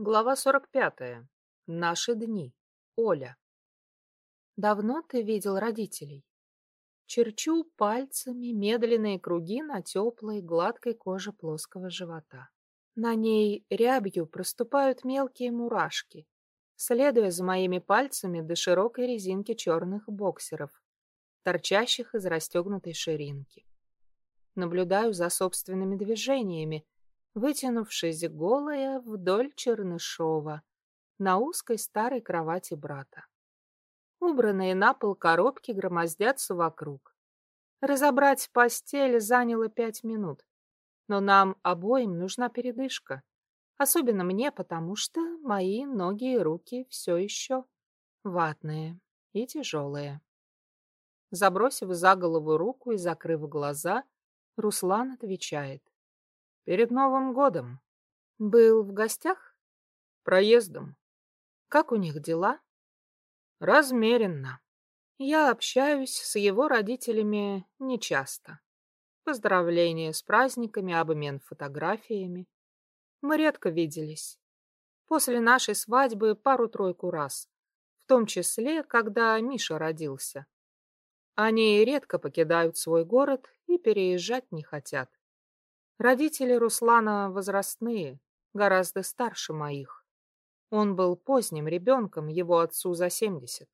Глава 45. Наши дни. Оля. Давно ты видел родителей? Черчу пальцами медленные круги на теплой, гладкой коже плоского живота. На ней рябью проступают мелкие мурашки, следуя за моими пальцами до широкой резинки черных боксеров, торчащих из расстегнутой ширинки. Наблюдаю за собственными движениями, вытянувшись голая вдоль Чернышова на узкой старой кровати брата. Убранные на пол коробки громоздятся вокруг. Разобрать постель заняло пять минут, но нам обоим нужна передышка. Особенно мне, потому что мои ноги и руки все еще ватные и тяжелые. Забросив за голову руку и закрыв глаза, Руслан отвечает. Перед Новым годом. Был в гостях? Проездом. Как у них дела? Размеренно. Я общаюсь с его родителями нечасто. Поздравления с праздниками, обмен фотографиями. Мы редко виделись. После нашей свадьбы пару-тройку раз. В том числе, когда Миша родился. Они редко покидают свой город и переезжать не хотят. Родители Руслана возрастные, гораздо старше моих. Он был поздним ребенком, его отцу за семьдесят.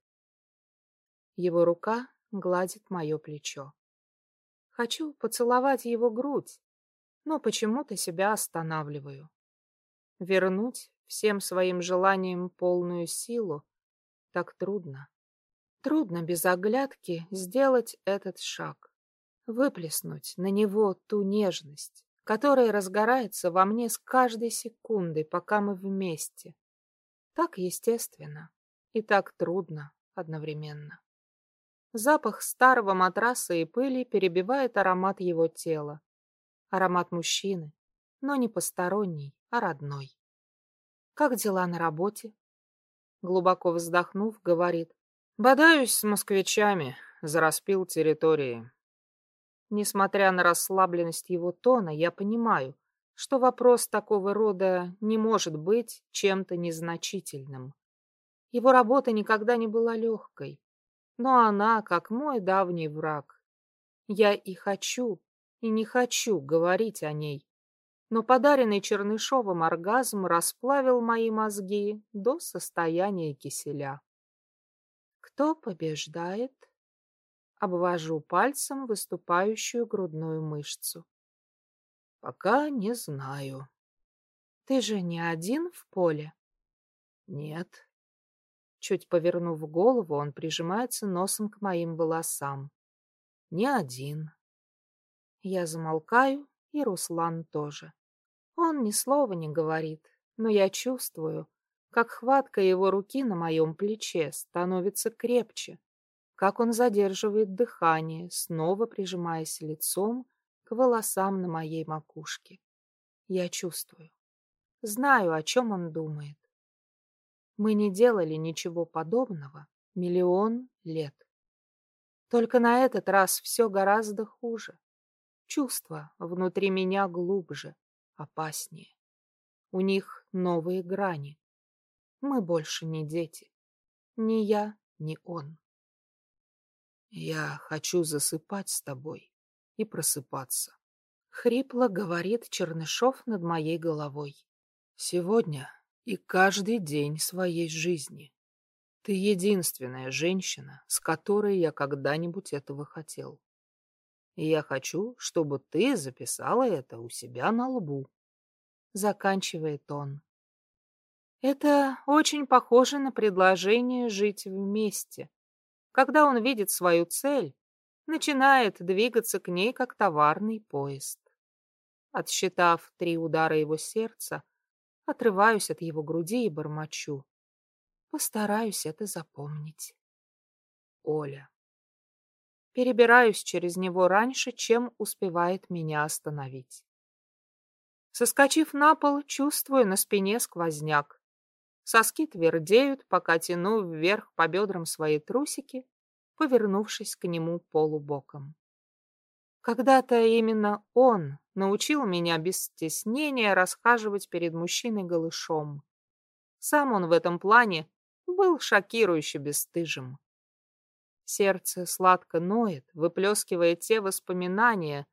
Его рука гладит мое плечо. Хочу поцеловать его грудь, но почему-то себя останавливаю. Вернуть всем своим желаниям полную силу так трудно. Трудно без оглядки сделать этот шаг, выплеснуть на него ту нежность, которое разгорается во мне с каждой секундой, пока мы вместе. Так естественно и так трудно одновременно. Запах старого матраса и пыли перебивает аромат его тела. Аромат мужчины, но не посторонний, а родной. «Как дела на работе?» Глубоко вздохнув, говорит. «Бодаюсь с москвичами, зараспил территории. Несмотря на расслабленность его тона, я понимаю, что вопрос такого рода не может быть чем-то незначительным. Его работа никогда не была легкой, но она, как мой давний враг. Я и хочу, и не хочу говорить о ней, но подаренный Чернышовым оргазм расплавил мои мозги до состояния киселя. Кто побеждает? Обвожу пальцем выступающую грудную мышцу. Пока не знаю. Ты же не один в поле? Нет. Чуть повернув голову, он прижимается носом к моим волосам. Не один. Я замолкаю, и Руслан тоже. Он ни слова не говорит, но я чувствую, как хватка его руки на моем плече становится крепче, как он задерживает дыхание, снова прижимаясь лицом к волосам на моей макушке. Я чувствую. Знаю, о чем он думает. Мы не делали ничего подобного миллион лет. Только на этот раз все гораздо хуже. Чувства внутри меня глубже, опаснее. У них новые грани. Мы больше не дети. Ни я, ни он. Я хочу засыпать с тобой и просыпаться. Хрипло говорит Чернышов над моей головой. Сегодня и каждый день своей жизни. Ты единственная женщина, с которой я когда-нибудь этого хотел. И я хочу, чтобы ты записала это у себя на лбу. Заканчивает он. Это очень похоже на предложение жить вместе, когда он видит свою цель, начинает двигаться к ней, как товарный поезд. Отсчитав три удара его сердца, отрываюсь от его груди и бормочу. Постараюсь это запомнить. Оля. Перебираюсь через него раньше, чем успевает меня остановить. Соскочив на пол, чувствую на спине сквозняк. Соски твердеют, пока тяну вверх по бедрам свои трусики, повернувшись к нему полубоком. Когда-то именно он научил меня без стеснения расхаживать перед мужчиной голышом. Сам он в этом плане был шокирующе бесстыжим. Сердце сладко ноет, выплескивая те воспоминания,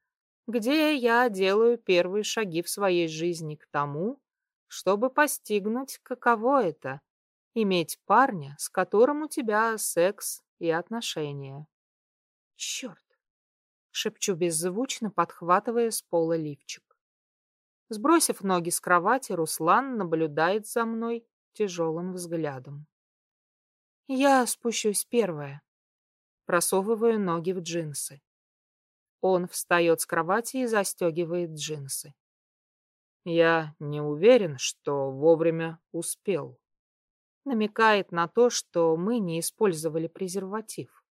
где я делаю первые шаги в своей жизни к тому, чтобы постигнуть, каково это — иметь парня, с которым у тебя секс и отношения. Черт! Шепчу беззвучно, подхватывая с пола лифчик. Сбросив ноги с кровати, Руслан наблюдает за мной тяжелым взглядом. Я спущусь первая. Просовываю ноги в джинсы. Он встает с кровати и застегивает джинсы. Я не уверен, что вовремя успел. Намекает на то, что мы не использовали презерватив.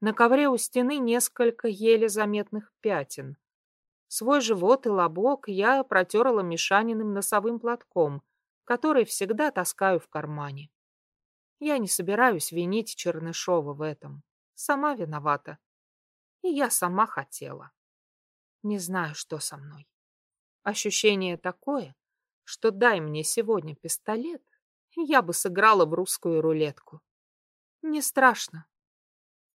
На ковре у стены несколько еле заметных пятен. Свой живот и лобок я протерла мешаниным носовым платком, который всегда таскаю в кармане. Я не собираюсь винить Чернышова в этом. Сама виновата. И я сама хотела. Не знаю, что со мной. Ощущение такое, что дай мне сегодня пистолет, я бы сыграла в русскую рулетку. Не страшно.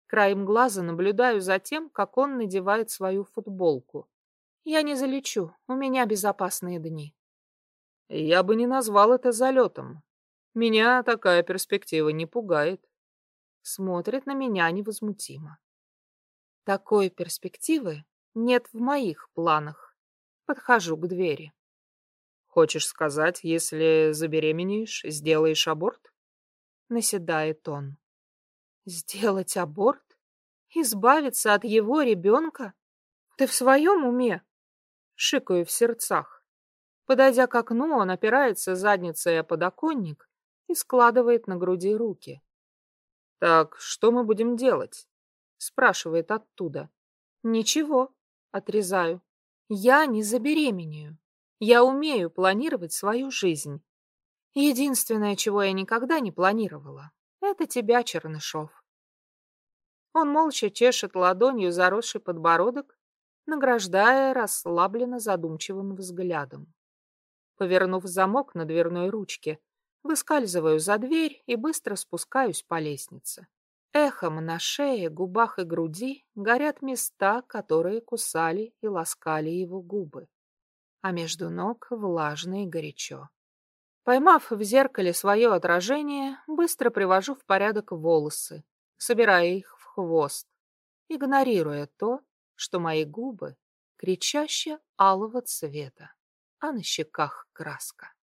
Краем глаза наблюдаю за тем, как он надевает свою футболку. Я не залечу, у меня безопасные дни. Я бы не назвал это залетом. Меня такая перспектива не пугает. Смотрит на меня невозмутимо. Такой перспективы нет в моих планах. Подхожу к двери. Хочешь сказать, если забеременеешь, сделаешь аборт? Наседает он. Сделать аборт? Избавиться от его ребенка? Ты в своем уме? Шикаю в сердцах. Подойдя к окну, он опирается задницей о подоконник и складывает на груди руки. «Так что мы будем делать?» — спрашивает оттуда. «Ничего», — отрезаю. Я не забеременею. Я умею планировать свою жизнь. Единственное, чего я никогда не планировала, это тебя, Чернышов. Он молча чешет ладонью заросший подбородок, награждая расслабленно задумчивым взглядом. Повернув замок на дверной ручке, выскальзываю за дверь и быстро спускаюсь по лестнице. Эхом на шее, губах и груди горят места, которые кусали и ласкали его губы, а между ног влажно и горячо. Поймав в зеркале свое отражение, быстро привожу в порядок волосы, собирая их в хвост, игнорируя то, что мои губы кричаще алого цвета, а на щеках краска.